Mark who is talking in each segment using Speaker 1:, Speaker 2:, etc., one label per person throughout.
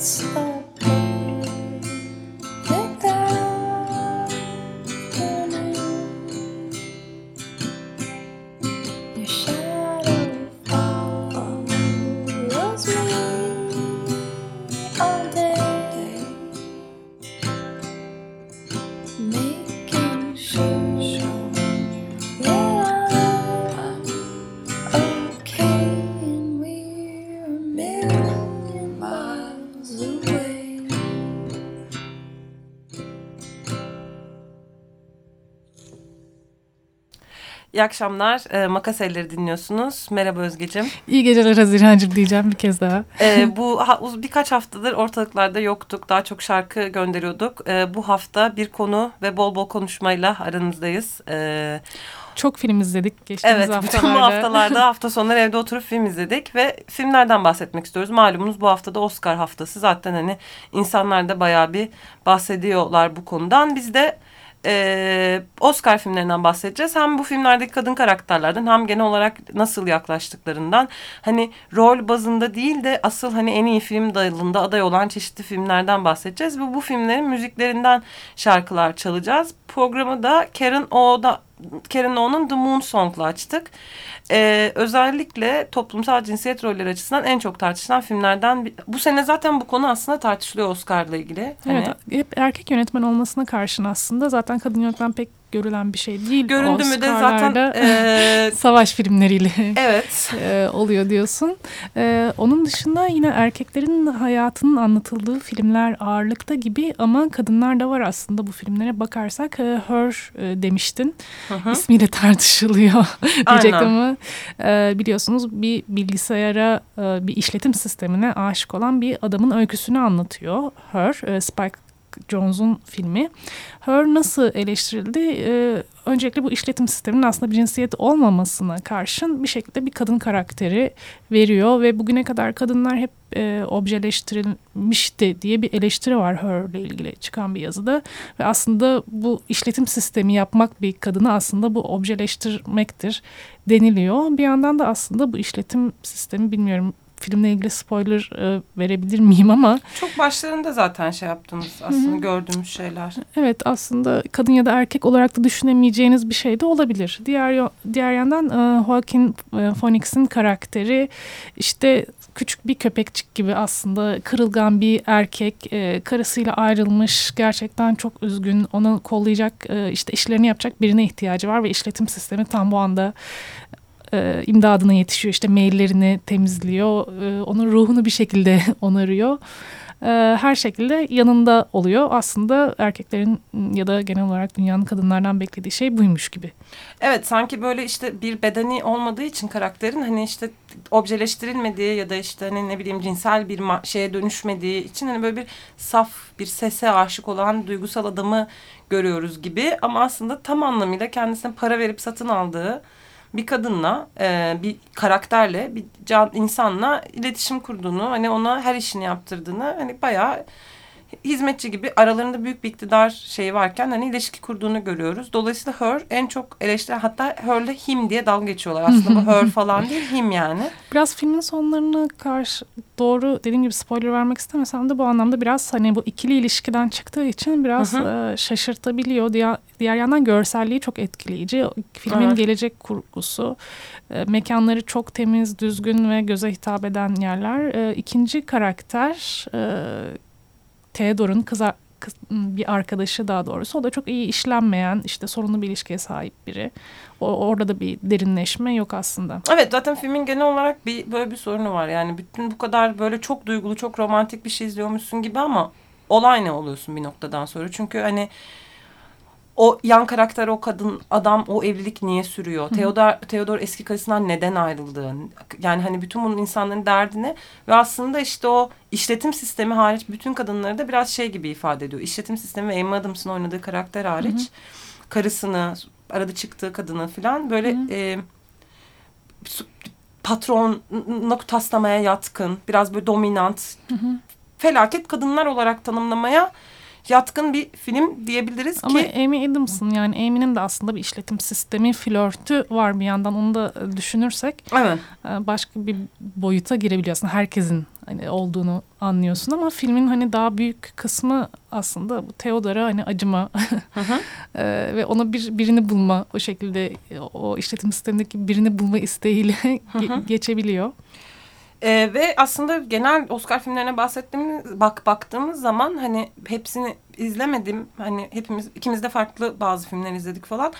Speaker 1: it's İyi akşamlar. E, Makas Elleri dinliyorsunuz. Merhaba Özgeciğim.
Speaker 2: İyi geceler Haziran'cığım diyeceğim bir kez daha.
Speaker 1: E, bu ha, birkaç haftadır ortalıklarda yoktuk. Daha çok şarkı gönderiyorduk. E, bu hafta bir konu ve bol bol konuşmayla aranızdayız.
Speaker 2: E, çok film izledik geçtiğimiz
Speaker 1: evet,
Speaker 2: haftalarda.
Speaker 1: Evet bütün bu haftalarda hafta sonları evde oturup film izledik ve filmlerden bahsetmek istiyoruz. Malumunuz bu haftada Oscar haftası zaten hani insanlar da bayağı bir bahsediyorlar bu konudan. Biz de e, Oscar filmlerinden bahsedeceğiz. Hem bu filmlerdeki kadın karakterlerden hem genel olarak nasıl yaklaştıklarından hani rol bazında değil de asıl hani en iyi film dalında aday olan çeşitli filmlerden bahsedeceğiz. Ve bu filmlerin müziklerinden şarkılar çalacağız. Programı da Karen O'da Karen O'nun The Moon Song'la açtık. Ee, özellikle toplumsal cinsiyet rolleri açısından en çok tartışılan filmlerden bu sene zaten bu konu aslında tartışılıyor Oscar'la ilgili.
Speaker 2: Evet, hani... hep erkek yönetmen olmasına karşın aslında zaten kadın yönetmen pek görülen bir şey değil.
Speaker 1: Göründü mü de zaten e,
Speaker 2: savaş filmleriyle
Speaker 1: evet.
Speaker 2: e, oluyor diyorsun. E, onun dışında yine erkeklerin hayatının anlatıldığı filmler ağırlıkta gibi ama kadınlar da var aslında bu filmlere bakarsak. E, Her e, demiştin. Hı hı. İsmiyle tartışılıyor diyecektim ama e, biliyorsunuz bir bilgisayara e, bir işletim sistemine aşık olan bir adamın öyküsünü anlatıyor. Her, e, Spike Jones'un filmi. Her nasıl eleştirildi? Ee, öncelikle bu işletim sisteminin aslında bir cinsiyet olmamasına karşın bir şekilde bir kadın karakteri veriyor ve bugüne kadar kadınlar hep e, objeleştirilmişti diye bir eleştiri var Her ile ilgili çıkan bir yazıda ve aslında bu işletim sistemi yapmak bir kadını aslında bu objeleştirmektir deniliyor. Bir yandan da aslında bu işletim sistemi bilmiyorum filmle ilgili spoiler e, verebilir miyim ama.
Speaker 1: Çok başlarında zaten şey yaptınız aslında Hı-hı. gördüğümüz şeyler.
Speaker 2: Evet aslında kadın ya da erkek olarak da düşünemeyeceğiniz bir şey de olabilir. Diğer diğer yandan e, Joaquin e, Phoenix'in karakteri işte küçük bir köpekçik gibi aslında kırılgan bir erkek e, karısıyla ayrılmış gerçekten çok üzgün onu kollayacak e, işte işlerini yapacak birine ihtiyacı var ve işletim sistemi tam bu anda e, imdadına yetişiyor. İşte maillerini temizliyor. E, onun ruhunu bir şekilde onarıyor. e, her şekilde yanında oluyor. Aslında erkeklerin ya da genel olarak dünyanın kadınlardan beklediği şey buymuş gibi.
Speaker 1: Evet sanki böyle işte bir bedeni olmadığı için karakterin hani işte objeleştirilmediği ya da işte hani ne bileyim cinsel bir şeye dönüşmediği için hani böyle bir saf bir sese aşık olan duygusal adamı görüyoruz gibi ama aslında tam anlamıyla kendisine para verip satın aldığı bir kadınla e, bir karakterle bir can, insanla iletişim kurduğunu hani ona her işini yaptırdığını hani bayağı hizmetçi gibi aralarında büyük bir iktidar şeyi varken hani ilişki kurduğunu görüyoruz. Dolayısıyla Her en çok eleştiri hatta Her'le him diye dalga geçiyorlar. Aslında bu Her falan değil him yani.
Speaker 2: Biraz filmin sonlarına karşı doğru dediğim gibi spoiler vermek istemesem de bu anlamda biraz hani bu ikili ilişkiden çıktığı için biraz e, şaşırtabiliyor. Diğer, diğer yandan görselliği çok etkileyici. Filmin evet. gelecek kurgusu, e, mekanları çok temiz, düzgün ve göze hitap eden yerler. E, ikinci karakter e, Theodore'un kız, kız, bir arkadaşı daha doğrusu. O da çok iyi işlenmeyen işte sorunlu bir ilişkiye sahip biri. O, orada da bir derinleşme yok aslında.
Speaker 1: Evet zaten filmin genel olarak bir böyle bir sorunu var. Yani bütün bu kadar böyle çok duygulu, çok romantik bir şey izliyormuşsun gibi ama olay ne oluyorsun bir noktadan sonra. Çünkü hani o yan karakter o kadın adam o evlilik niye sürüyor? Theodor Theodor eski karısından neden ayrıldı? Yani hani bütün bunun insanların derdini ve aslında işte o işletim sistemi hariç bütün kadınları da biraz şey gibi ifade ediyor. İşletim sistemi ve Emma Adams'ın oynadığı karakter hariç Hı -hı. karısını arada çıktığı kadını falan böyle Hı -hı. e, patronluk taslamaya yatkın, biraz böyle dominant, Hı -hı. felaket kadınlar olarak tanımlamaya yatkın bir film diyebiliriz
Speaker 2: Ama
Speaker 1: ki.
Speaker 2: Ama Amy Adams'ın yani Amy'nin de aslında bir işletim sistemi flörtü var bir yandan onu da düşünürsek.
Speaker 1: Evet.
Speaker 2: E, başka bir boyuta girebiliyorsun. Herkesin hani olduğunu anlıyorsun ama filmin hani daha büyük kısmı aslında bu Theodor'a hani acıma hı hı. e, ve ona bir birini bulma o şekilde o işletim sistemindeki birini bulma isteğiyle hı hı. geçebiliyor.
Speaker 1: Ee, ve aslında genel Oscar filmlerine bahsettiğimiz bak baktığımız zaman hani hepsini izlemedim. Hani hepimiz ikimiz de farklı bazı filmler izledik falan.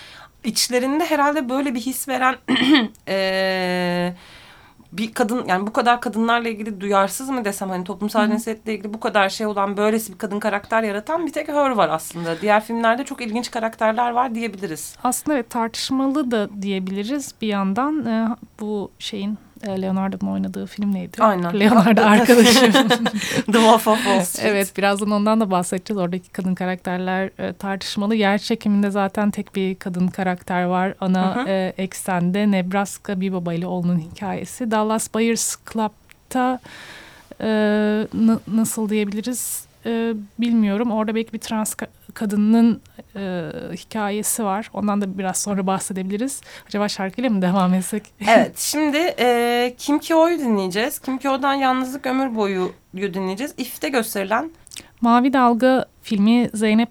Speaker 1: İçlerinde herhalde böyle bir his veren e, bir kadın yani bu kadar kadınlarla ilgili duyarsız mı desem hani toplumsal cinsiyetle ilgili bu kadar şey olan böylesi bir kadın karakter yaratan bir tek Her var aslında. Diğer filmlerde çok ilginç karakterler var diyebiliriz.
Speaker 2: Aslında evet tartışmalı da diyebiliriz bir yandan e, bu şeyin Leonardo'nun oynadığı film neydi?
Speaker 1: Aynen.
Speaker 2: Leonardo arkadaşım.
Speaker 1: The Wolf of Wall Street.
Speaker 2: Evet birazdan ondan da bahsedeceğiz. Oradaki kadın karakterler e, tartışmalı. Yer çekiminde zaten tek bir kadın karakter var. Ana hı hı. E, eksende Nebraska bir baba ile oğlunun hikayesi. Dallas Buyers Club'ta e, nasıl diyebiliriz e, bilmiyorum. Orada belki bir trans kadının e, hikayesi var. Ondan da biraz sonra bahsedebiliriz. Acaba şarkıyla mı devam etsek?
Speaker 1: Evet. Şimdi e, Kim Kyo'yu dinleyeceğiz. Kim Kyo'dan Yalnızlık Ömür Boyu dinleyeceğiz. İF'te gösterilen
Speaker 2: Mavi Dalga filmi Zeynep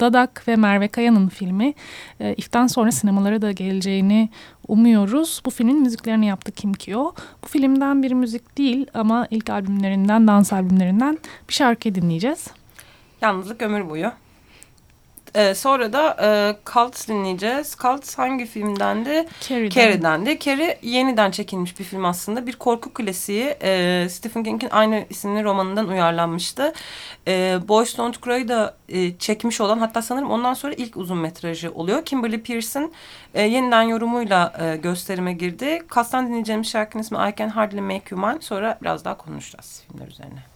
Speaker 2: Dadak ve Merve Kaya'nın filmi. E, İf'ten sonra sinemalara da geleceğini umuyoruz. Bu filmin müziklerini yaptı Kim Kyo. Bu filmden bir müzik değil ama ilk albümlerinden, dans albümlerinden bir şarkı dinleyeceğiz.
Speaker 1: Yalnızlık ömür boyu. Ee, sonra da e, Cult dinleyeceğiz. Cult hangi filmdendi?
Speaker 2: Carrie'den.
Speaker 1: Carrie'dendi. Carrie yeniden çekilmiş bir film aslında. Bir korku klasiği. E, Stephen King'in aynı isimli romanından uyarlanmıştı. E, Boys Don't Cry'ı da e, çekmiş olan hatta sanırım ondan sonra ilk uzun metrajı oluyor. Kimberly Pearson e, yeniden yorumuyla e, gösterime girdi. Cast'tan dinleyeceğimiz şarkının ismi I Can Hardly Make You Mine. Sonra biraz daha konuşacağız filmler üzerine.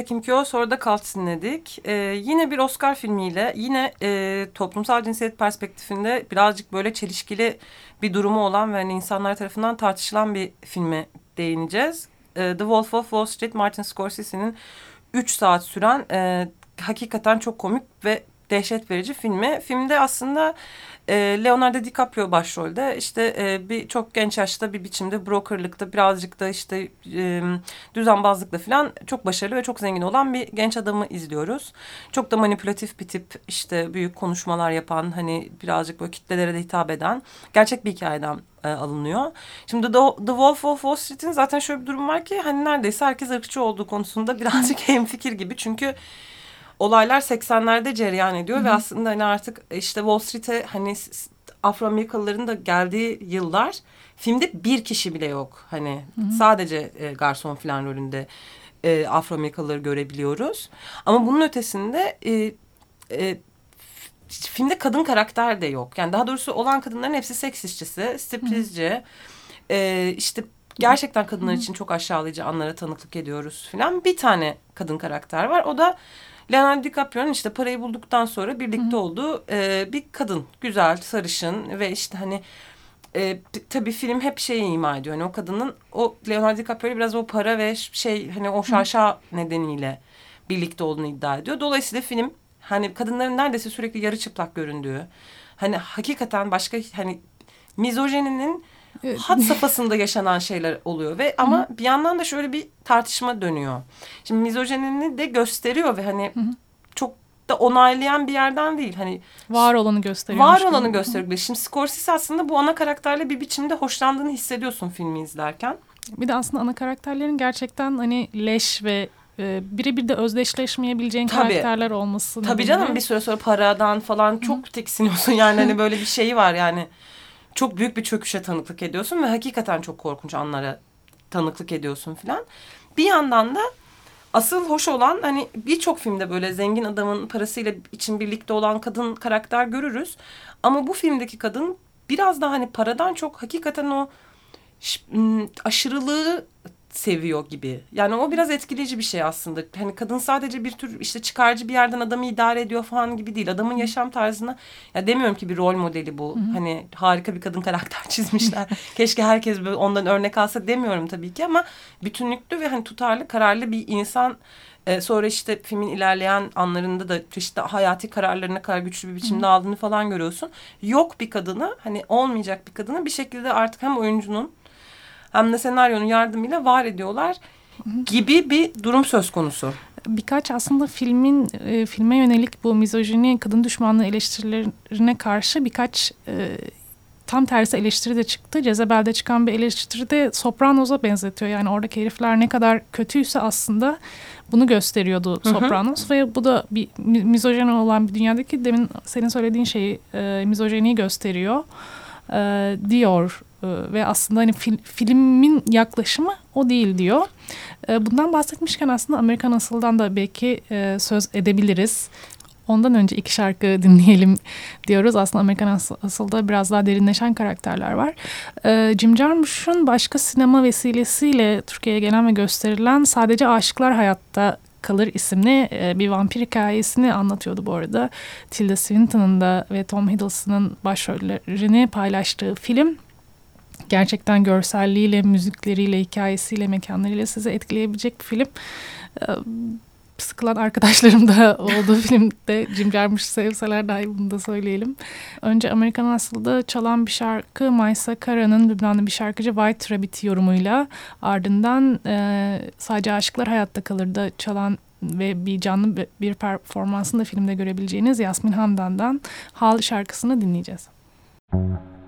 Speaker 1: Önce Kim Kyo sonra da Cult dinledik. Ee, yine bir Oscar filmiyle yine e, toplumsal cinsiyet perspektifinde birazcık böyle çelişkili bir durumu olan ve hani insanlar tarafından tartışılan bir filme değineceğiz. Ee, The Wolf of Wall Street Martin Scorsese'nin 3 saat süren e, hakikaten çok komik ve dehşet verici filmi. Filmde aslında e, Leonardo DiCaprio başrolde işte e, bir çok genç yaşta bir biçimde brokerlıkta birazcık da işte e, düzenbazlıkla falan çok başarılı ve çok zengin olan bir genç adamı izliyoruz. Çok da manipülatif bir tip işte büyük konuşmalar yapan hani birazcık böyle kitlelere de hitap eden gerçek bir hikayeden e, alınıyor. Şimdi The, The Wolf of Wall Street'in zaten şöyle bir durum var ki hani neredeyse herkes ırkçı olduğu konusunda birazcık hemfikir gibi çünkü olaylar 80'lerde cereyan ediyor Hı -hı. ve aslında hani artık işte Wall Street'e hani Afro-Amerikalıların da geldiği yıllar filmde bir kişi bile yok. Hani Hı -hı. sadece e, garson falan rolünde e, Afro-Amerikalıları görebiliyoruz. Ama bunun ötesinde e, e, filmde kadın karakter de yok. Yani daha doğrusu olan kadınların hepsi seks işçisi, striptizci. E, işte gerçekten kadınlar için çok aşağılayıcı anlara tanıklık ediyoruz filan. Bir tane kadın karakter var. O da Leonardo DiCaprio'nun işte parayı bulduktan sonra birlikte Hı. olduğu e, bir kadın. Güzel, sarışın ve işte hani e, tabii film hep şeyi ima ediyor. Yani o kadının o Leonardo DiCaprio biraz o para ve şey hani o şaşa Hı. nedeniyle birlikte olduğunu iddia ediyor. Dolayısıyla film hani kadınların neredeyse sürekli yarı çıplak göründüğü hani hakikaten başka hani mizojeninin Evet. Hat safhasında yaşanan şeyler oluyor ve ama Hı -hı. bir yandan da şöyle bir tartışma dönüyor. Şimdi mizojenini de gösteriyor ve hani Hı -hı. çok da onaylayan bir yerden değil. Hani
Speaker 2: var olanı gösteriyor.
Speaker 1: Var olanı gösteriyor. Şimdi Scorsese aslında bu ana karakterle bir biçimde hoşlandığını hissediyorsun filmi izlerken.
Speaker 2: Bir de aslında ana karakterlerin gerçekten hani leş ve e, birebir de özdeşleşmeyebileceğin Tabii. karakterler olması.
Speaker 1: Tabii canım bir süre sonra paradan falan çok Hı. tiksiniyorsun yani hani böyle bir şeyi var yani çok büyük bir çöküşe tanıklık ediyorsun ve hakikaten çok korkunç anlara tanıklık ediyorsun filan. Bir yandan da asıl hoş olan hani birçok filmde böyle zengin adamın parasıyla için birlikte olan kadın karakter görürüz. Ama bu filmdeki kadın biraz daha hani paradan çok hakikaten o aşırılığı seviyor gibi. Yani o biraz etkileyici bir şey aslında. Hani kadın sadece bir tür işte çıkarcı bir yerden adamı idare ediyor falan gibi değil. Adamın yaşam tarzına ya demiyorum ki bir rol modeli bu. Hı hı. Hani harika bir kadın karakter çizmişler. Keşke herkes ondan örnek alsa demiyorum tabii ki ama bütünlüklü ve hani tutarlı, kararlı bir insan ee, sonra işte filmin ilerleyen anlarında da çeşitli hayati kararlarına kadar güçlü bir biçimde Hı. aldığını falan görüyorsun. Yok bir kadını hani olmayacak bir kadını bir şekilde artık hem oyuncunun hem de senaryonun yardımıyla var ediyorlar gibi bir durum söz konusu.
Speaker 2: Birkaç aslında filmin e, filme yönelik bu mizojini, kadın düşmanlığı eleştirilerine karşı birkaç e, tam tersi eleştiri de çıktı. Cezebel'de çıkan bir eleştiri de Sopranos'a benzetiyor. Yani oradaki herifler ne kadar kötüyse aslında bunu gösteriyordu Sopranos. Hı hı. Ve bu da bir mizojen olan bir dünyadaki demin senin söylediğin şeyi e, mizojeniyi gösteriyor. E, diyor ee, ve aslında hani fil, filmin yaklaşımı o değil diyor. Ee, bundan bahsetmişken aslında Amerikan Asıl'dan da belki e, söz edebiliriz. Ondan önce iki şarkı dinleyelim diyoruz. Aslında Amerikan Asıl'da biraz daha derinleşen karakterler var. Ee, Jim Jarmusch'un başka sinema vesilesiyle Türkiye'ye gelen ve gösterilen Sadece Aşıklar Hayatta Kalır isimli e, bir vampir hikayesini anlatıyordu bu arada. Tilda Swinton'ın da ve Tom Hiddleston'ın başrollerini paylaştığı film gerçekten görselliğiyle, müzikleriyle, hikayesiyle, mekanlarıyla sizi etkileyebilecek bir film. Sıkılan arkadaşlarım da olduğu filmde Jim Jarmusch sevseler dahi bunu da söyleyelim. Önce Amerikan Asıl'da çalan bir şarkı Maysa Kara'nın Lübnanlı bir şarkıcı White Rabbit yorumuyla ardından e, sadece Aşıklar Hayatta Kalır'da çalan ve bir canlı bir performansını da filmde görebileceğiniz Yasmin Handan'dan Hal şarkısını dinleyeceğiz. Müzik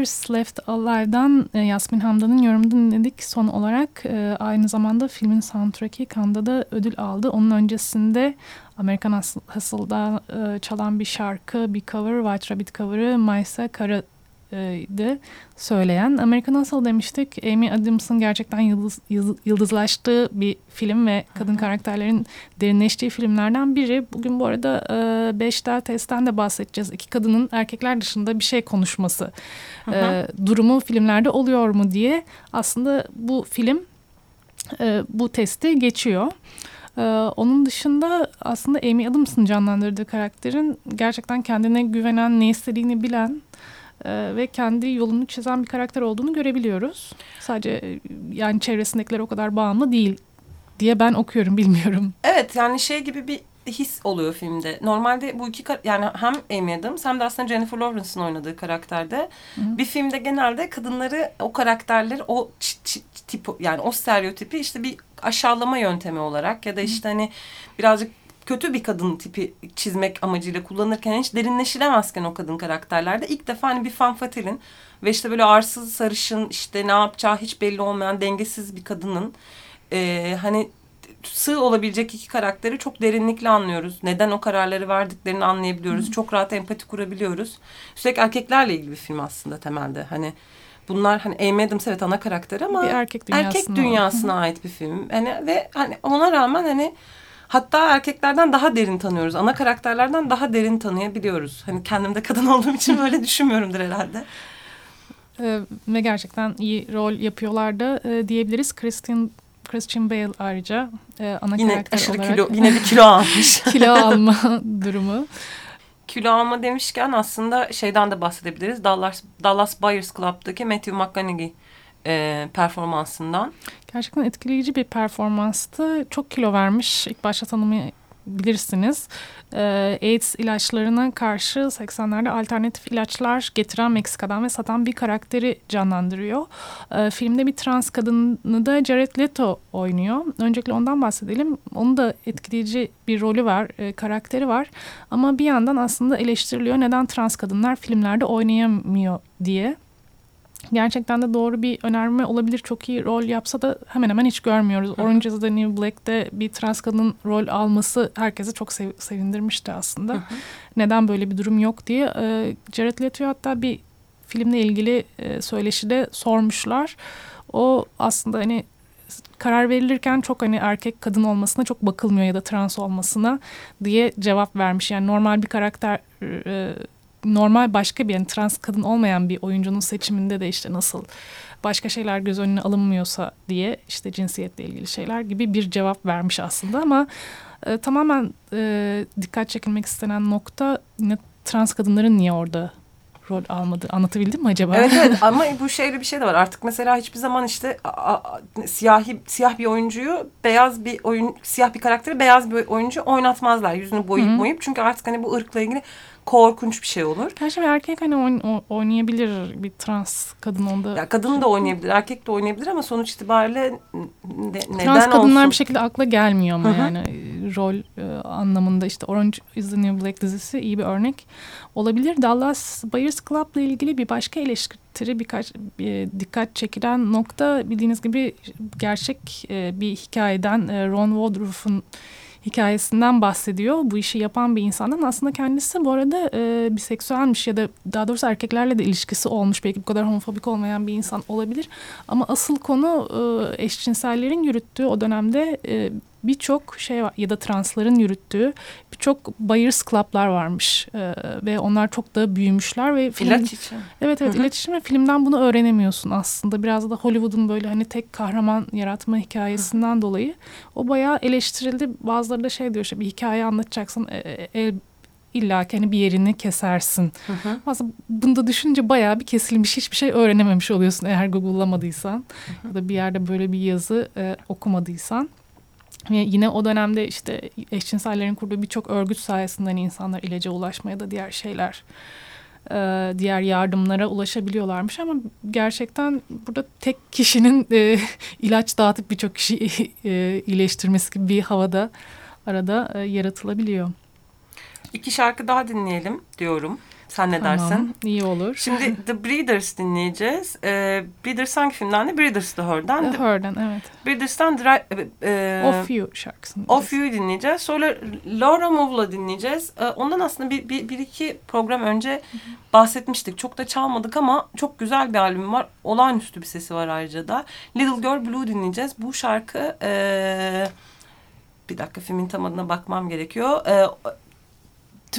Speaker 2: Lovers Left Alive'dan e, Yasmin Hamdan'ın yorumunu dinledik. Son olarak e, aynı zamanda filmin soundtrack'i Cannes'da da ödül aldı. Onun öncesinde American Hustle'da e, çalan bir şarkı, bir cover, White Rabbit cover'ı Maysa Kara de söyleyen. American Hustle demiştik. Amy Adams'ın gerçekten yıldız, yıldızlaştığı bir film ve kadın karakterlerin derinleştiği filmlerden biri. Bugün bu arada e, Beştel testten de bahsedeceğiz. İki kadının erkekler dışında bir şey konuşması e, durumu filmlerde oluyor mu diye. Aslında bu film e, bu testi geçiyor. Ee, onun dışında aslında Amy Adams'ın canlandırdığı karakterin gerçekten kendine güvenen, ne istediğini bilen e, ve kendi yolunu çizen bir karakter olduğunu görebiliyoruz. Sadece e, yani çevresindekiler o kadar bağımlı değil diye ben okuyorum bilmiyorum.
Speaker 1: Evet yani şey gibi bir his oluyor filmde. Normalde bu iki yani hem Amy Adams hem de aslında Jennifer Lawrence'ın oynadığı karakterde Hı. bir filmde genelde kadınları o karakterleri o tip yani o stereotipi işte bir aşağılama yöntemi olarak ya da işte hani birazcık kötü bir kadın tipi çizmek amacıyla kullanırken hiç derinleşilemezken o kadın karakterlerde ilk defa hani bir fanfatilin ve işte böyle arsız sarışın işte ne yapacağı hiç belli olmayan dengesiz bir kadının e, hani sığ olabilecek iki karakteri çok derinlikle anlıyoruz. Neden o kararları verdiklerini anlayabiliyoruz. Hı. Çok rahat empati kurabiliyoruz. Üstelik erkeklerle ilgili bir film aslında temelde. Hani bunlar hani Amy Adams evet ana karakteri ama
Speaker 2: bir erkek dünyasına,
Speaker 1: erkek dünyasına ait bir film. Hani ve hani ona rağmen hani Hatta erkeklerden daha derin tanıyoruz. Ana karakterlerden daha derin tanıyabiliyoruz. Hani kendimde kadın olduğum için böyle düşünmüyorumdur herhalde.
Speaker 2: Ee, ve gerçekten iyi rol yapıyorlar da e, diyebiliriz. Christian Christian Bale ayrıca e, ana
Speaker 1: yine
Speaker 2: karakter
Speaker 1: aşırı
Speaker 2: olarak.
Speaker 1: Kilo, yine bir kilo almış.
Speaker 2: kilo alma durumu.
Speaker 1: Kilo alma demişken aslında şeyden de bahsedebiliriz. Dallas, Dallas Buyers Club'daki Matthew McConaughey e, performansından.
Speaker 2: Gerçekten etkileyici bir performanstı. Çok kilo vermiş. İlk başta tanımayabilirsiniz. Ee, AIDS ilaçlarına karşı 80'lerde alternatif ilaçlar getiren Meksika'dan ve satan bir karakteri canlandırıyor. Ee, filmde bir trans kadını da Jared Leto oynuyor. Öncelikle ondan bahsedelim. Onun da etkileyici bir rolü var, e, karakteri var. Ama bir yandan aslında eleştiriliyor neden trans kadınlar filmlerde oynayamıyor diye gerçekten de doğru bir önerme olabilir. Çok iyi rol yapsa da hemen hemen hiç görmüyoruz. Hı. Orange is the New Black'te bir trans kadın rol alması herkese çok sev sevindirmişti aslında. Hı Neden böyle bir durum yok diye. E, Jared Leto'ya hatta bir filmle ilgili e, söyleşide sormuşlar. O aslında hani karar verilirken çok hani erkek kadın olmasına çok bakılmıyor ya da trans olmasına diye cevap vermiş. Yani normal bir karakter e, normal başka bir yani trans kadın olmayan bir oyuncunun seçiminde de işte nasıl başka şeyler göz önüne alınmıyorsa diye işte cinsiyetle ilgili şeyler gibi bir cevap vermiş aslında ama e, tamamen e, dikkat çekilmek istenen nokta yine trans kadınların niye orada rol almadı. Anlatabildim mi acaba?
Speaker 1: Evet evet ama bu şeyde bir şey de var. Artık mesela hiçbir zaman işte a, a, siyahi siyah bir oyuncuyu beyaz bir oyun siyah bir karakteri beyaz bir oyuncu oynatmazlar. Yüzünü boyayıp Hı -hı. boyayıp çünkü artık hani bu ırkla ilgili korkunç bir şey olur.
Speaker 2: Gerçi bir erkek hani oyn oynayabilir bir trans kadın onda.
Speaker 1: Ya kadın da oynayabilir, erkek de oynayabilir ama sonuç itibariyle
Speaker 2: ne, neden Trans kadınlar olsun? bir şekilde akla gelmiyor ama Hı -hı. yani rol e, anlamında işte Orange is the New Black dizisi iyi bir örnek olabilir. Dallas Buyers Club'la ilgili bir başka eleştiri birkaç bir dikkat çekilen nokta bildiğiniz gibi gerçek e, bir hikayeden e, Ron Woodruff'un hikayesinden bahsediyor. Bu işi yapan bir insandan aslında kendisi bu arada e, biseksüelmiş ya da daha doğrusu erkeklerle de ilişkisi olmuş. Belki bu kadar homofobik olmayan bir insan olabilir. Ama asıl konu e, eşcinsellerin yürüttüğü o dönemde e, birçok şey var ya da transların yürüttüğü birçok buyers club'lar varmış ee, ve onlar çok da büyümüşler ve
Speaker 1: film iletişim.
Speaker 2: Evet evet Hı -hı. iletişim ve filmden bunu öğrenemiyorsun aslında. Biraz da Hollywood'un böyle hani tek kahraman yaratma hikayesinden Hı. dolayı o bayağı eleştirildi. Bazıları da şey diyor işte bir hikaye anlatacaksın e, e, e illa ki hani bir yerini kesersin. Hı hı. Aslında bunu da düşününce bayağı bir kesilmiş hiçbir şey öğrenememiş oluyorsun eğer Google'lamadıysan hı hı. ya da bir yerde böyle bir yazı e, okumadıysan. Yine o dönemde işte eşcinsellerin kurduğu birçok örgüt sayesinde hani insanlar ilaca ulaşmaya da diğer şeyler e, diğer yardımlara ulaşabiliyorlarmış ama gerçekten burada tek kişinin e, ilaç dağıtıp birçok kişi e, iyileştirmesi gibi bir havada arada yaratılabiliyor.
Speaker 1: İki şarkı daha dinleyelim diyorum. Sen ne dersin?
Speaker 2: Tamam, iyi olur.
Speaker 1: Şimdi The Breeders dinleyeceğiz. Ee, Breeders hangi filmden de? Breeders The Her'den.
Speaker 2: The Her'den evet.
Speaker 1: Breeders'tan Dry, e,
Speaker 2: Off You şarkısını.
Speaker 1: Off You'yu dinleyeceğiz. Sonra Laura Mouve'la dinleyeceğiz. Ee, ondan aslında bir, bir, bir iki program önce bahsetmiştik. Çok da çalmadık ama çok güzel bir albüm var. Olağanüstü bir sesi var ayrıca da. Little Girl Blue dinleyeceğiz. Bu şarkı... E, bir dakika filmin tam adına bakmam gerekiyor. E,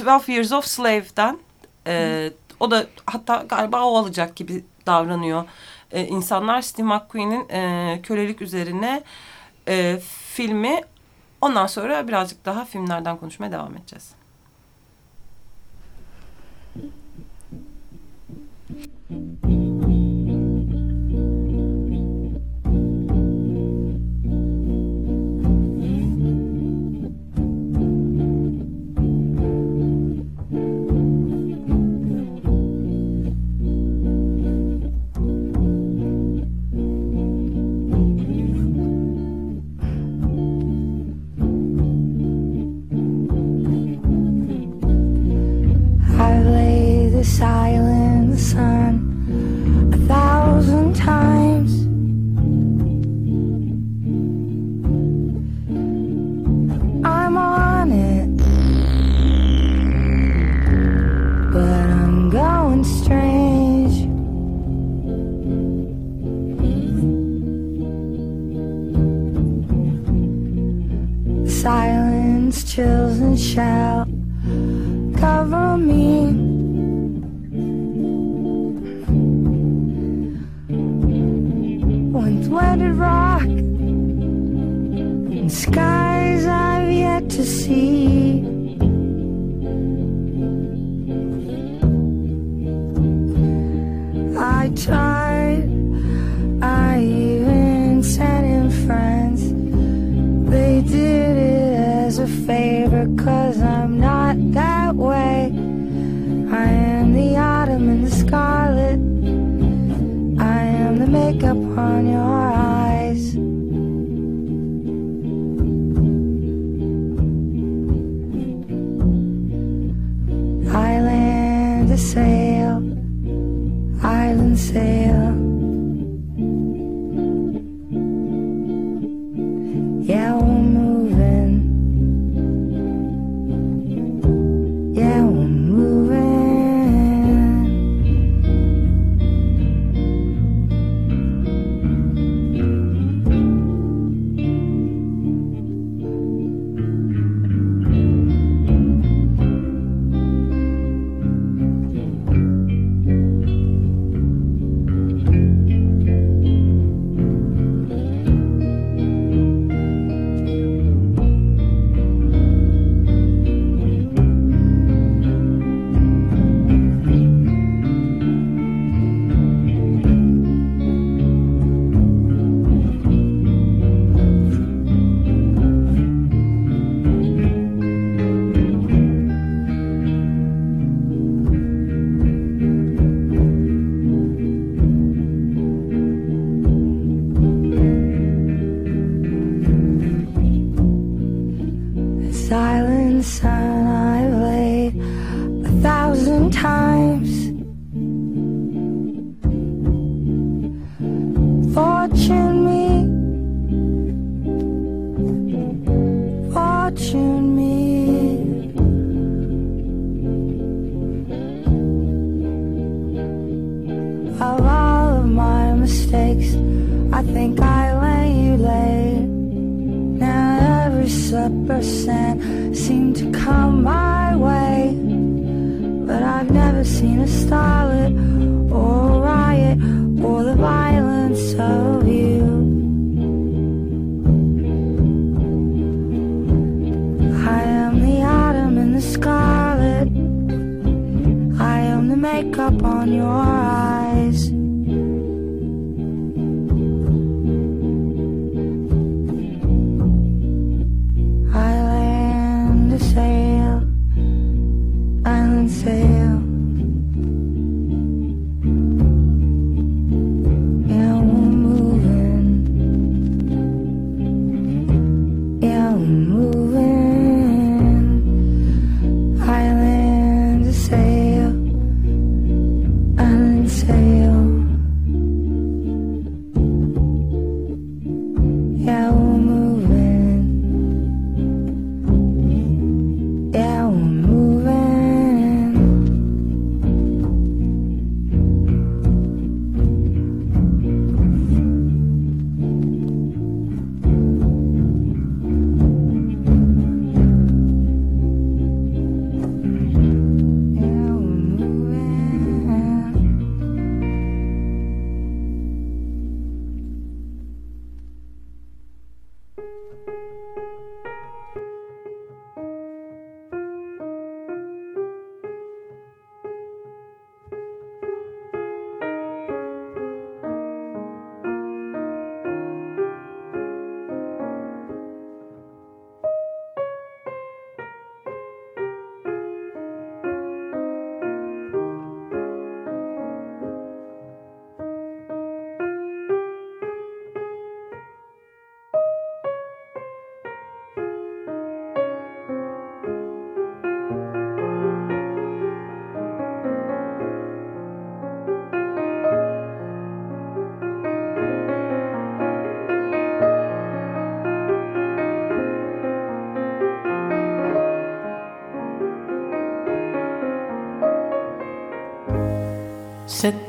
Speaker 1: 12 Years of Slave'den. E, o da hatta galiba o alacak gibi davranıyor. E, insanlar Steve McQueen'in e, kölelik üzerine e, filmi. Ondan sonra birazcık daha filmlerden konuşmaya devam edeceğiz.
Speaker 3: I've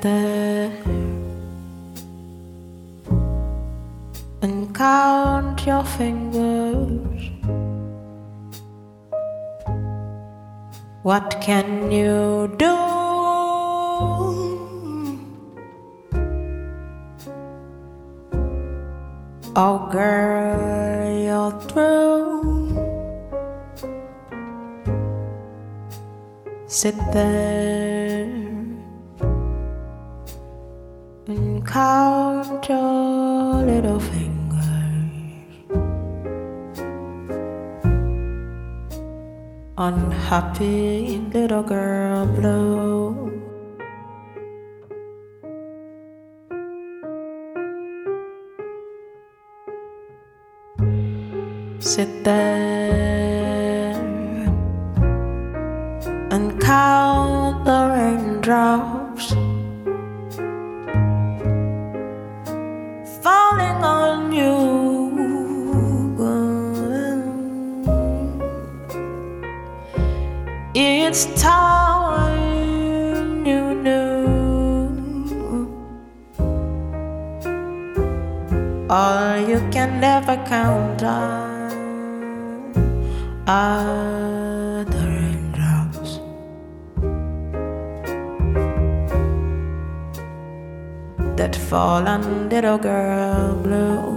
Speaker 4: there and count your fingers. What can you do? Oh, girl, you're through. Sit there count your little fingers. Unhappy little girl blue. Sit there can never count on are the raindrops. that fall on little girl blue.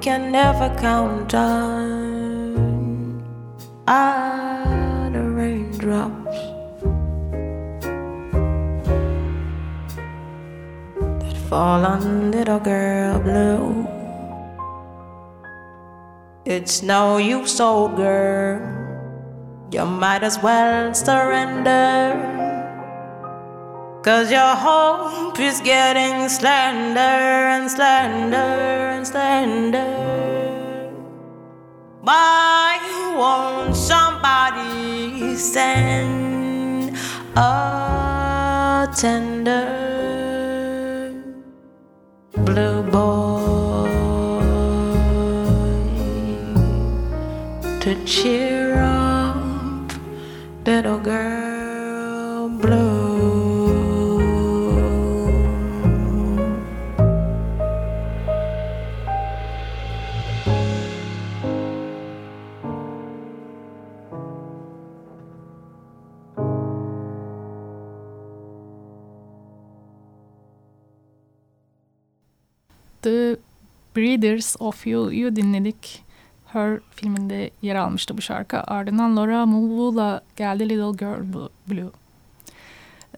Speaker 4: Can never count on are the raindrops. that fall on little girl blue. It's no use, old girl. You might as well surrender. Cause your hope is getting slender and slender and slender. Why won't somebody send a tender blue boy to cheer up little girl
Speaker 2: Breeders of You, You dinledik. Her filminde yer almıştı bu şarkı. Ardından Laura Mulvula geldi Little Girl Blue.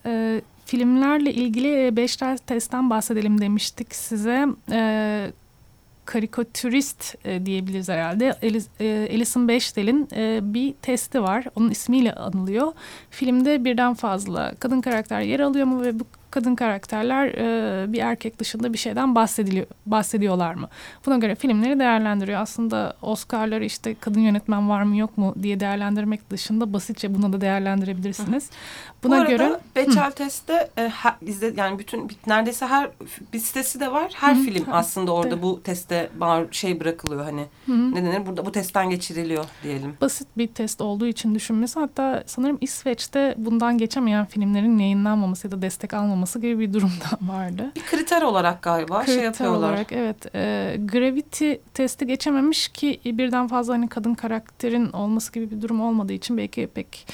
Speaker 2: Ee, filmlerle ilgili beş testten bahsedelim demiştik size. Ee, karikatürist e, diyebiliriz herhalde. Elis, e, Alison Bechdel'in e, bir testi var. Onun ismiyle anılıyor. Filmde birden fazla kadın karakter yer alıyor mu ve bu kadın karakterler e, bir erkek dışında bir şeyden bahsediliyor, bahsediyorlar mı? Buna göre filmleri değerlendiriyor. Aslında Oscar'ları işte kadın yönetmen var mı yok mu diye değerlendirmek dışında basitçe buna da değerlendirebilirsiniz. Buna
Speaker 1: Bu arada
Speaker 2: göre
Speaker 1: Bechdel testte e, ha, izle, yani bütün neredeyse her bir sitesi de var. Her
Speaker 2: Hı,
Speaker 1: film aslında orada
Speaker 2: Evet.
Speaker 1: bu teste şey bırakılıyor hani
Speaker 2: Hı hı.
Speaker 1: ne denir burada bu testten geçiriliyor diyelim.
Speaker 2: basit bir test olduğu için düşünmesi hatta sanırım İsveç'te bundan geçemeyen filmlerin yayınlanmaması ya da destek almaması gibi bir durum da vardı.
Speaker 1: Bir kriter olarak galiba şey
Speaker 2: Kriter
Speaker 1: yapıyorlar.
Speaker 2: olarak evet e, Gravity testi geçememiş ki birden fazla hani kadın karakterin olması gibi bir durum olmadığı için belki pek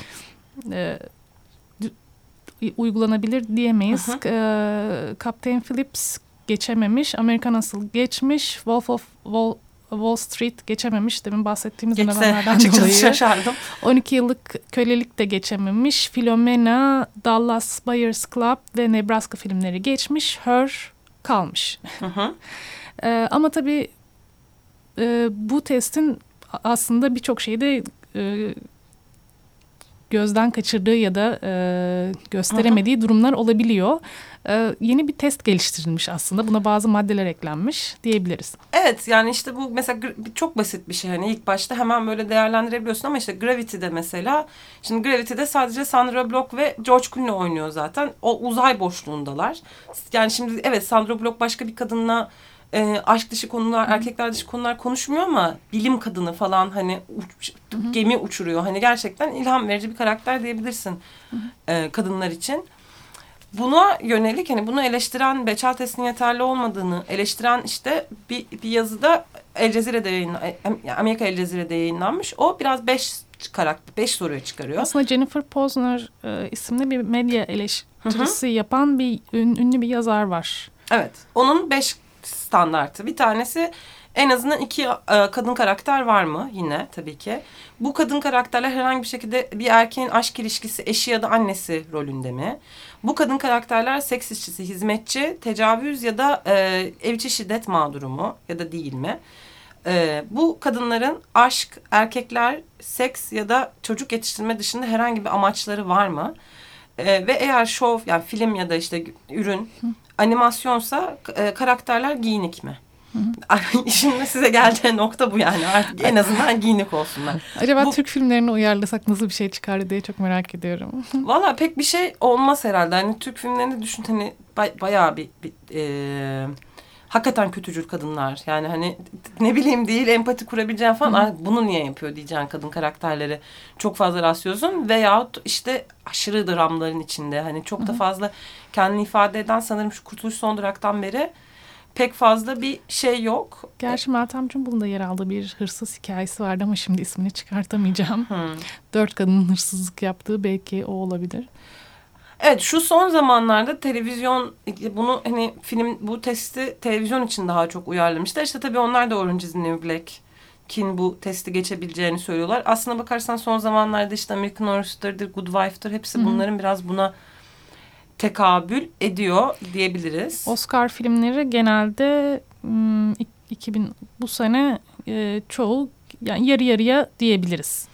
Speaker 2: e, uygulanabilir diyemeyiz.
Speaker 1: Hı
Speaker 2: E, Captain Phillips geçememiş, American Hustle geçmiş, Wolf of Wall, Wall Street geçememiş. Demin bahsettiğimiz
Speaker 1: Geçse
Speaker 2: nedenlerden dolayı.
Speaker 1: şaşardım.
Speaker 2: 12 yıllık kölelik de geçememiş. Philomena, Dallas Buyers Club ve Nebraska filmleri geçmiş. Her kalmış.
Speaker 1: Hı hı.
Speaker 2: Ee, ama tabii e, bu testin aslında birçok şeyde e, gözden kaçırdığı ya da e, gösteremediği durumlar olabiliyor. E, yeni bir test geliştirilmiş aslında. Buna bazı maddeler eklenmiş diyebiliriz.
Speaker 1: Evet yani işte bu mesela çok basit bir şey. Hani ilk başta hemen böyle değerlendirebiliyorsun ama işte Gravity'de mesela şimdi Gravity'de sadece Sandra Bullock ve George Clooney oynuyor zaten. O uzay boşluğundalar. Yani şimdi evet Sandra Bullock başka bir kadınla e, aşk dışı konular erkekler dışı konular konuşmuyor ama bilim kadını falan hani uç- gemi uçuruyor. Hani gerçekten ilham verici bir karakter diyebilirsin e, kadınlar için. Buna yönelik hani bunu eleştiren Beçal testinin yeterli olmadığını eleştiren işte bir, bir yazıda El Cezire'de yayınlan, Amerika El Cezire'de yayınlanmış. O biraz beş karakter, beş soruya çıkarıyor.
Speaker 2: Aslında Jennifer Posner e, isimli bir medya eleştirisi yapan bir ün- ünlü bir yazar var.
Speaker 1: Evet. Onun beş standartı. Bir tanesi en azından iki e, kadın karakter var mı yine tabii ki. Bu kadın karakterler herhangi bir şekilde bir erkeğin aşk ilişkisi eşi ya da annesi rolünde mi? Bu kadın karakterler seks işçisi, hizmetçi, tecavüz ya da e, ev içi şiddet mağduru mu ya da değil mi? E, bu kadınların aşk, erkekler, seks ya da çocuk yetiştirme dışında herhangi bir amaçları var mı? E, ve eğer şov yani film ya da işte ürün animasyonsa e, karakterler giyinik mi? Şimdi size geleceği nokta bu yani artık en azından giyinik olsunlar.
Speaker 2: Acaba
Speaker 1: Bu-
Speaker 2: Türk filmlerini uyarlasak nasıl bir şey çıkar diye çok merak ediyorum.
Speaker 1: Valla pek bir şey olmaz herhalde. Hani Türk filmlerinde düşün hani bay- bayağı bir, bir e, hakikaten kötücül kadınlar. Yani hani ne bileyim değil empati kurabileceğin falan. "Ay, bunu niye yapıyor diyeceğin kadın karakterleri çok fazla rastlıyorsun. Veyahut işte aşırı dramların içinde hani çok da fazla kendini ifade eden sanırım şu Kurtuluş Son Durak'tan beri pek fazla bir şey yok.
Speaker 2: Gerçi Meltem Cumbul'un da yer aldığı bir hırsız hikayesi vardı ama şimdi ismini çıkartamayacağım.
Speaker 1: Hmm.
Speaker 2: Dört kadının hırsızlık yaptığı belki o olabilir.
Speaker 1: Evet şu son zamanlarda televizyon bunu hani film bu testi televizyon için daha çok uyarlamışlar. İşte tabii onlar da Orange is the New Black kin bu testi geçebileceğini söylüyorlar. Aslına bakarsan son zamanlarda işte American Horror Story'dir, Good Wife'dır hepsi
Speaker 2: Hı hı.
Speaker 1: bunların biraz buna tekabül ediyor diyebiliriz.
Speaker 2: Oscar filmleri genelde hmm, ik- 2000 bu sene e, çoğu yani yarı yarıya diyebiliriz.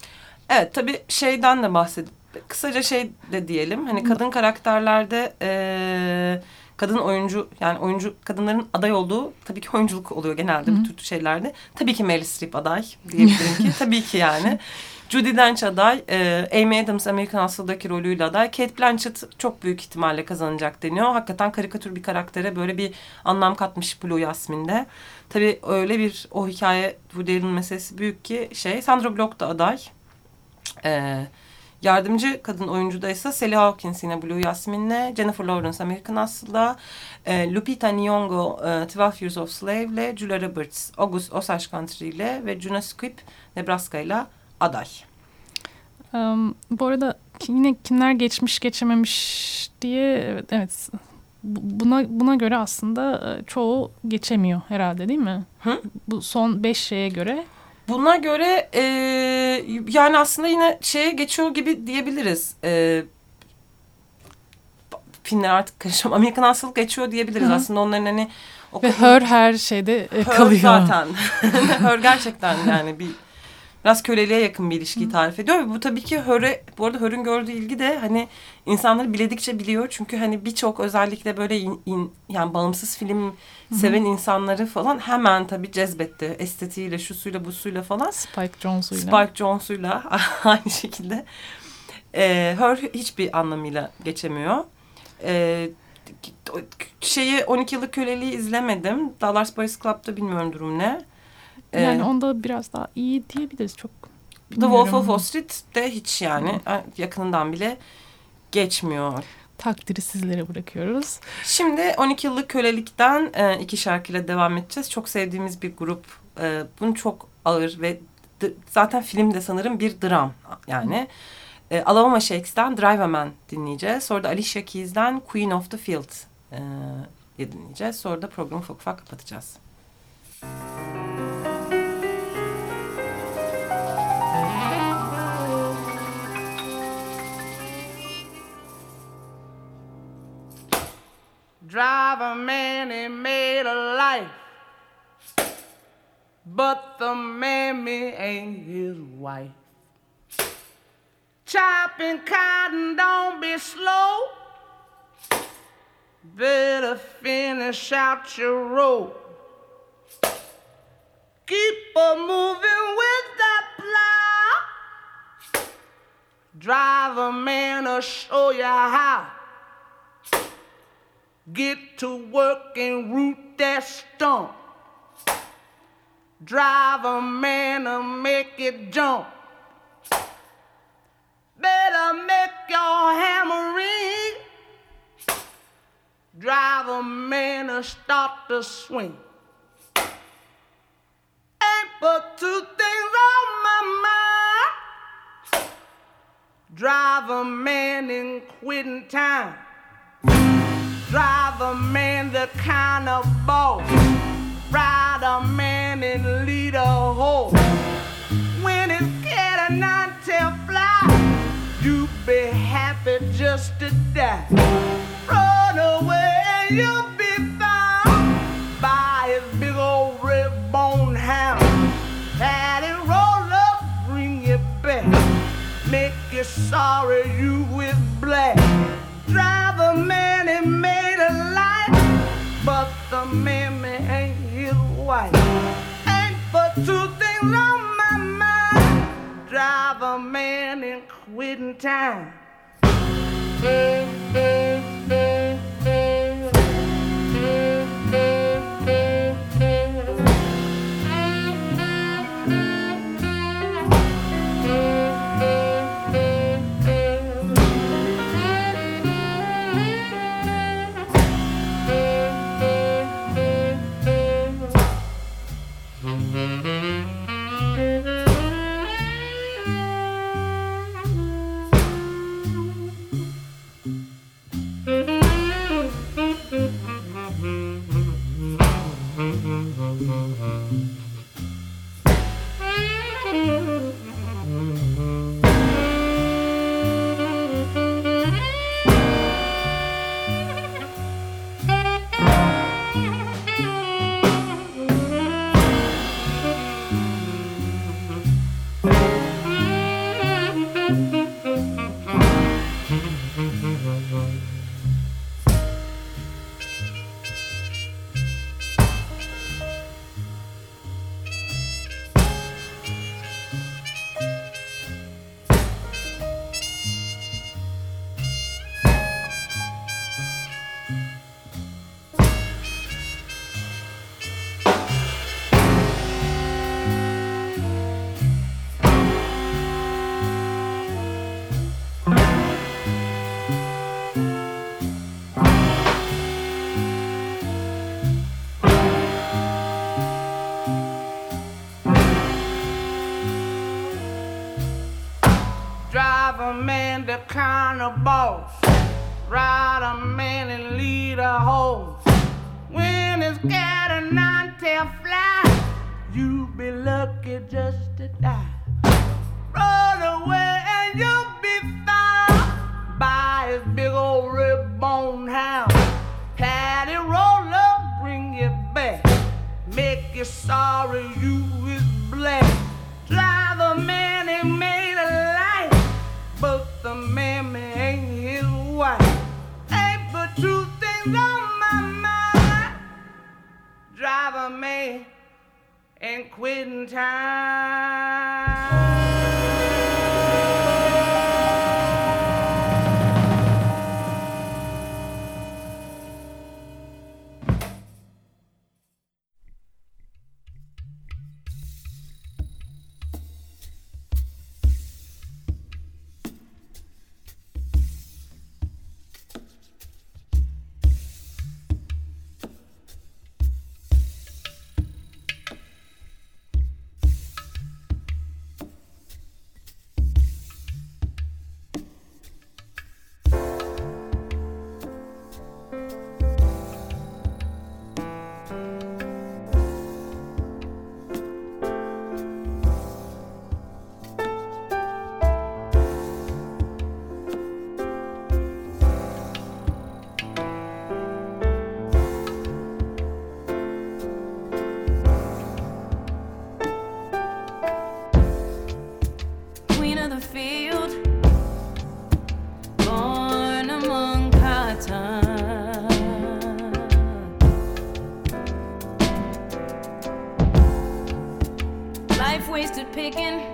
Speaker 1: Evet tabii şeyden de bahsedip kısaca şey de diyelim hani kadın karakterlerde eee, kadın oyuncu yani oyuncu kadınların aday olduğu tabii ki oyunculuk oluyor genelde bu tür şeylerde. Tabii ki Meryl Streep aday diyebilirim ki tabii ki yani. Judi Dench aday, eee, Amy Adams American Hustle'daki rolüyle aday. Kate Blanchett çok büyük ihtimalle kazanacak deniyor. Hakikaten karikatür bir karaktere böyle bir anlam katmış Blue Yasmin'de. Tabii öyle bir o hikaye Woody Allen meselesi büyük ki şey Sandra Bullock da aday. Ee, yardımcı kadın oyuncu da ise Sally Hawkins yine Blue Yasmin'le, Jennifer Lawrence American Hustle'la, e, Lupita Nyong'o e, 12 Years of Slave'le, Julia Roberts August Osage Country'le ve Juno Squibb Nebraska'yla aday.
Speaker 2: Em, bu arada yine kimler geçmiş geçememiş diye evet, evet Bu- buna buna göre aslında e, çoğu geçemiyor herhalde değil mi?
Speaker 1: Hı?
Speaker 2: Bu son beş şeye göre
Speaker 1: Buna göre e, yani aslında yine şeye geçiyor gibi diyebiliriz. E, filmler artık karışım. Amerikan Hustle geçiyor diyebiliriz.
Speaker 2: Hı.
Speaker 1: Aslında onların hani o
Speaker 2: ve
Speaker 1: kadın-
Speaker 2: her her şeyde e,
Speaker 1: Her
Speaker 2: kalıyor.
Speaker 1: zaten. Her gerçekten yani bir biraz köleliğe yakın bir ilişkiyi tarif ediyor. Ve bu tabii ki Hör'e, bu arada Hör'ün gördüğü ilgi de hani insanları biledikçe biliyor. Çünkü hani birçok özellikle böyle in, in- yani bağımsız film seven insanları falan hemen tabii cezbetti. Estetiğiyle, şusuyla, busuyla falan.
Speaker 2: Spike Jonze'uyla.
Speaker 1: Spike Jonze'uyla aynı şekilde. Ee, Her hiçbir anlamıyla geçemiyor. Ee, şeyi 12 yıllık köleliği izlemedim. Dallas Boys Club'da bilmiyorum durum ne. Ee,
Speaker 2: Yani onda biraz daha iyi diyebiliriz. Çok
Speaker 1: The Wolf of
Speaker 2: bilmiyorum.
Speaker 1: Wall Street'te hiç yani yakınından bile geçmiyor.
Speaker 2: Takdiri sizlere bırakıyoruz.
Speaker 1: Şimdi 12 yıllık kölelikten e, iki şarkıyla devam edeceğiz. Çok sevdiğimiz bir grup. E, bunu çok ağır ve zaten film de sanırım bir dram yani. E, Alabama Shakes'ten Drive a Man dinleyeceğiz. Sonra da Alicia Keys'den Queen of the Field e, dinleyeceğiz. Sonra da programı ufak ufak kapatacağız.
Speaker 5: Drive a man he made a life, but the mammy ain't his wife. Chopping cotton, don't be slow. Better finish out your rope. Keep a moving with that plow. Drive a man to show you how. Get to work and root that stump. Drive a man to make it jump. Better make your hammer ring. Drive a man to start to swing. Ain't but two things on my mind. Drive a man in quitting time drive a man the kind of boss, ride a man and lead a horse. When it's cat and nine tail fly, you be happy just to die. Run away and you'll be found by his big old red bone hound. It roll up, bring you back, make you sorry you with black. Drive a man a man in quitting time. Man the kind of boss. Ride a man and lead a horse. When it's got a nine tail fly, you be lucky just to die. Run away and you'll be found by his big old red bone hound. Patty roll up, bring you back. Make you sorry quitting time.
Speaker 6: queen of the field, born among cotton. Life wasted picking.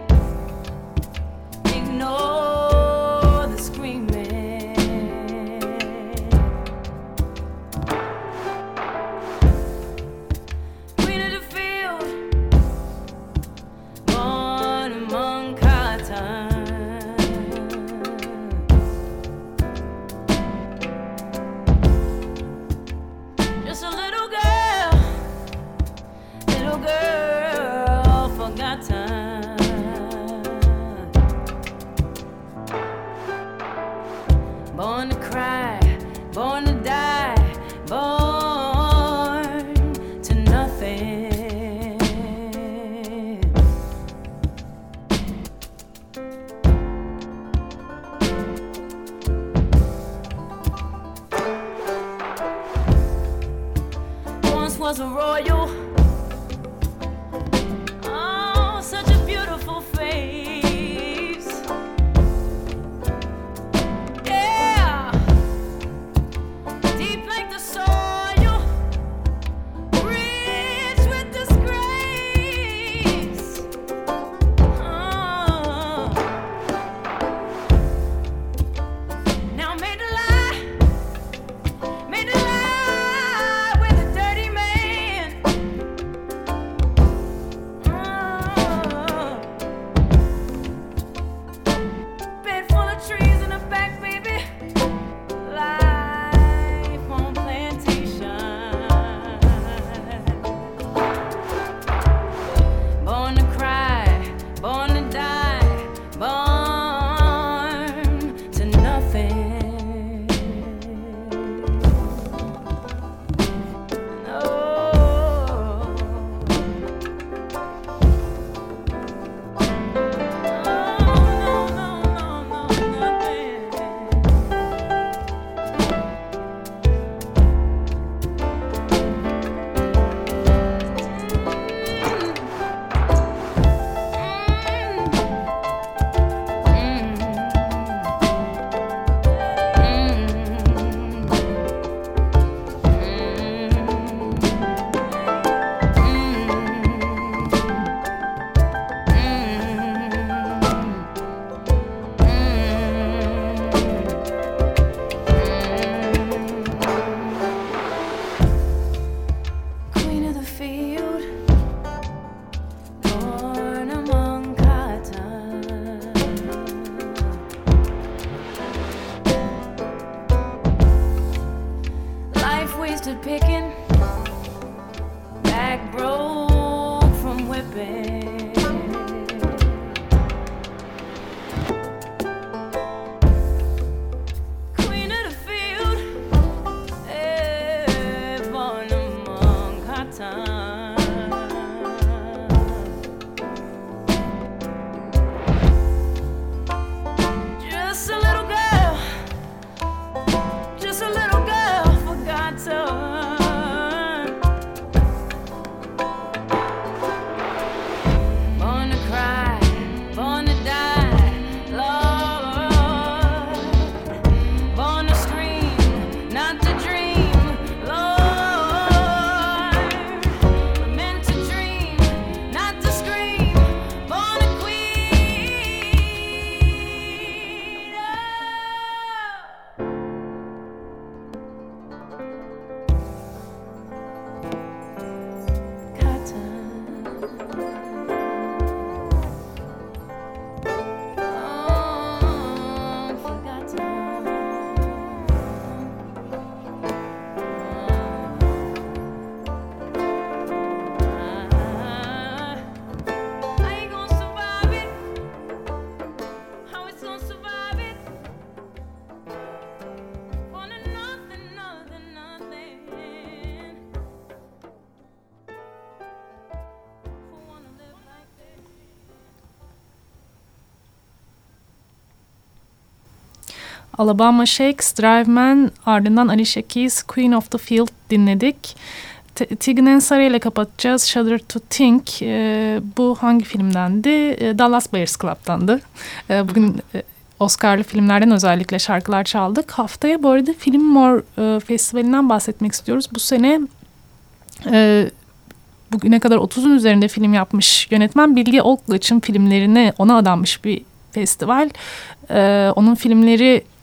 Speaker 2: Alabama Shakes, Drive Man, ardından Alicia Keys, Queen of the Field dinledik. Tegan Ensara ile kapatacağız. Shudder to Think. E, bu hangi filmdendi? E, Dallas Buyers Club'tandı. E, bugün e, Oscar'lı filmlerden özellikle şarkılar çaldık. Haftaya bu arada Film More e, Festivali'nden bahsetmek istiyoruz. Bu sene e, bugüne kadar 30'un üzerinde film yapmış yönetmen Bilge Olklaş'ın filmlerini ona adanmış bir festival. E, onun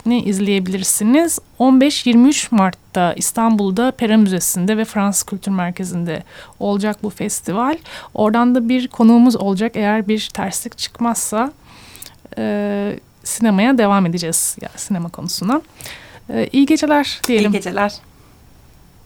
Speaker 2: filmlerini izleyebilirsiniz. 15-23 Mart'ta İstanbul'da Pera Müzesi'nde ve Fransız Kültür Merkezi'nde olacak bu festival. Oradan da bir konuğumuz olacak eğer bir terslik çıkmazsa. E, sinemaya devam edeceğiz ya sinema konusuna. E, iyi geceler diyelim.
Speaker 1: İyi geceler.